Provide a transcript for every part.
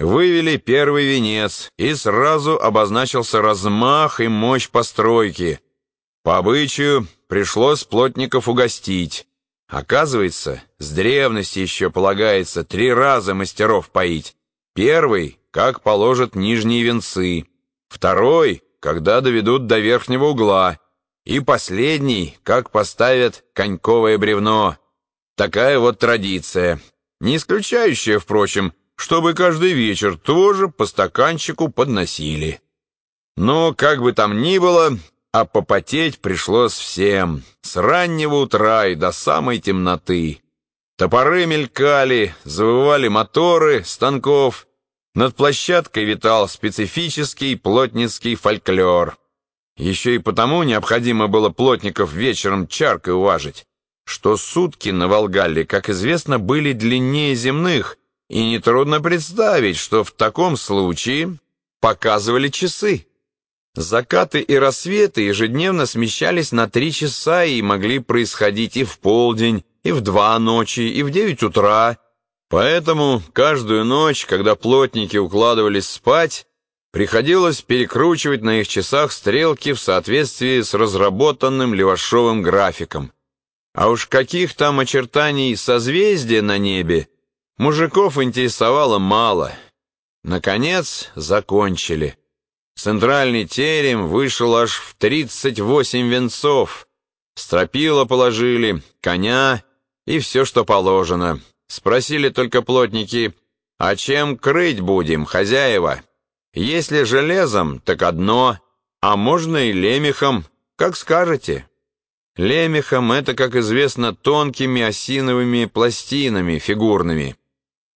Вывели первый венец, и сразу обозначился размах и мощь постройки. По обычаю пришлось плотников угостить. Оказывается, с древности еще полагается три раза мастеров поить. Первый, как положат нижние венцы. Второй, когда доведут до верхнего угла. И последний, как поставят коньковое бревно. Такая вот традиция. Не исключающая, впрочем, чтобы каждый вечер тоже по стаканчику подносили. Но, как бы там ни было, а попотеть пришлось всем, с раннего утра и до самой темноты. Топоры мелькали, завывали моторы станков, над площадкой витал специфический плотницкий фольклор. Еще и потому необходимо было плотников вечером чаркой уважить, что сутки на Волгале, как известно, были длиннее земных, и нетрудно представить, что в таком случае показывали часы. Закаты и рассветы ежедневно смещались на три часа и могли происходить и в полдень, и в два ночи, и в девять утра. Поэтому каждую ночь, когда плотники укладывались спать, приходилось перекручивать на их часах стрелки в соответствии с разработанным Левашовым графиком. А уж каких там очертаний созвездия на небе Мужиков интересовало мало. Наконец, закончили. Центральный терем вышел аж в тридцать восемь венцов. Стропила положили, коня и все, что положено. Спросили только плотники, а чем крыть будем, хозяева? Если железом, так одно, а можно и лемехом, как скажете. Лемехом это, как известно, тонкими осиновыми пластинами фигурными.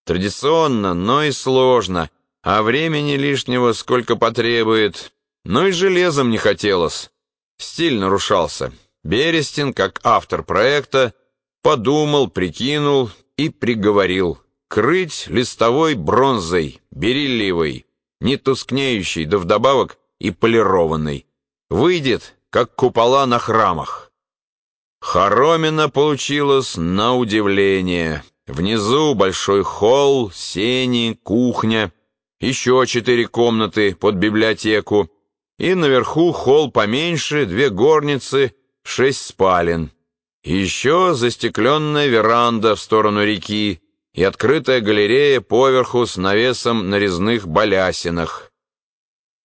Традиционно, но и сложно, а времени лишнего сколько потребует. Но и железом не хотелось. Стиль нарушался. Берестин, как автор проекта, подумал, прикинул и приговорил. Крыть листовой бронзой, бериллиевой, не тускнеющей, да вдобавок и полированной. Выйдет, как купола на храмах. Хоромина получилось на удивление. Внизу большой холл, сени, кухня, еще четыре комнаты под библиотеку, и наверху холл поменьше, две горницы, шесть спален. Еще застекленная веранда в сторону реки и открытая галерея поверху с навесом на резных балясинах.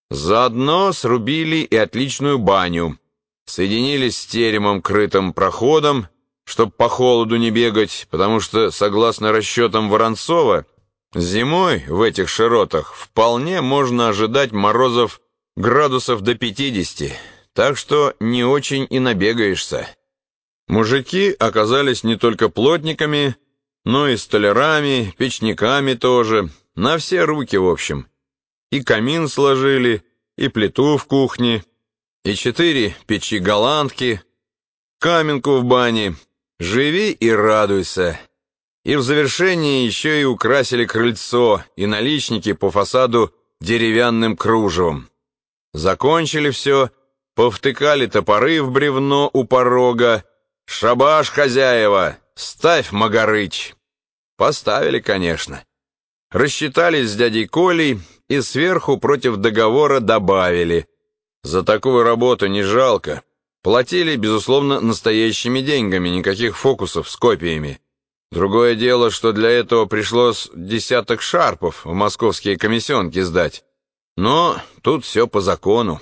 Заодно срубили и отличную баню, соединились с теремом крытым проходом, чтоб по холоду не бегать, потому что, согласно расчетам Воронцова, зимой в этих широтах вполне можно ожидать морозов градусов до 50, так что не очень и набегаешься. Мужики оказались не только плотниками, но и столярами, печниками тоже, на все руки в общем. И камин сложили, и плиту в кухне, и четыре печи-голландки, каменку в бане, Живи и радуйся. И в завершении еще и украсили крыльцо и наличники по фасаду деревянным кружевом. Закончили все, повтыкали топоры в бревно у порога. «Шабаш, хозяева! Ставь, Магарыч!» Поставили, конечно. Рассчитались с дядей Колей и сверху против договора добавили. За такую работу не жалко. Платили, безусловно, настоящими деньгами, никаких фокусов с копиями. Другое дело, что для этого пришлось десяток шарпов в московские комиссионки сдать. Но тут все по закону.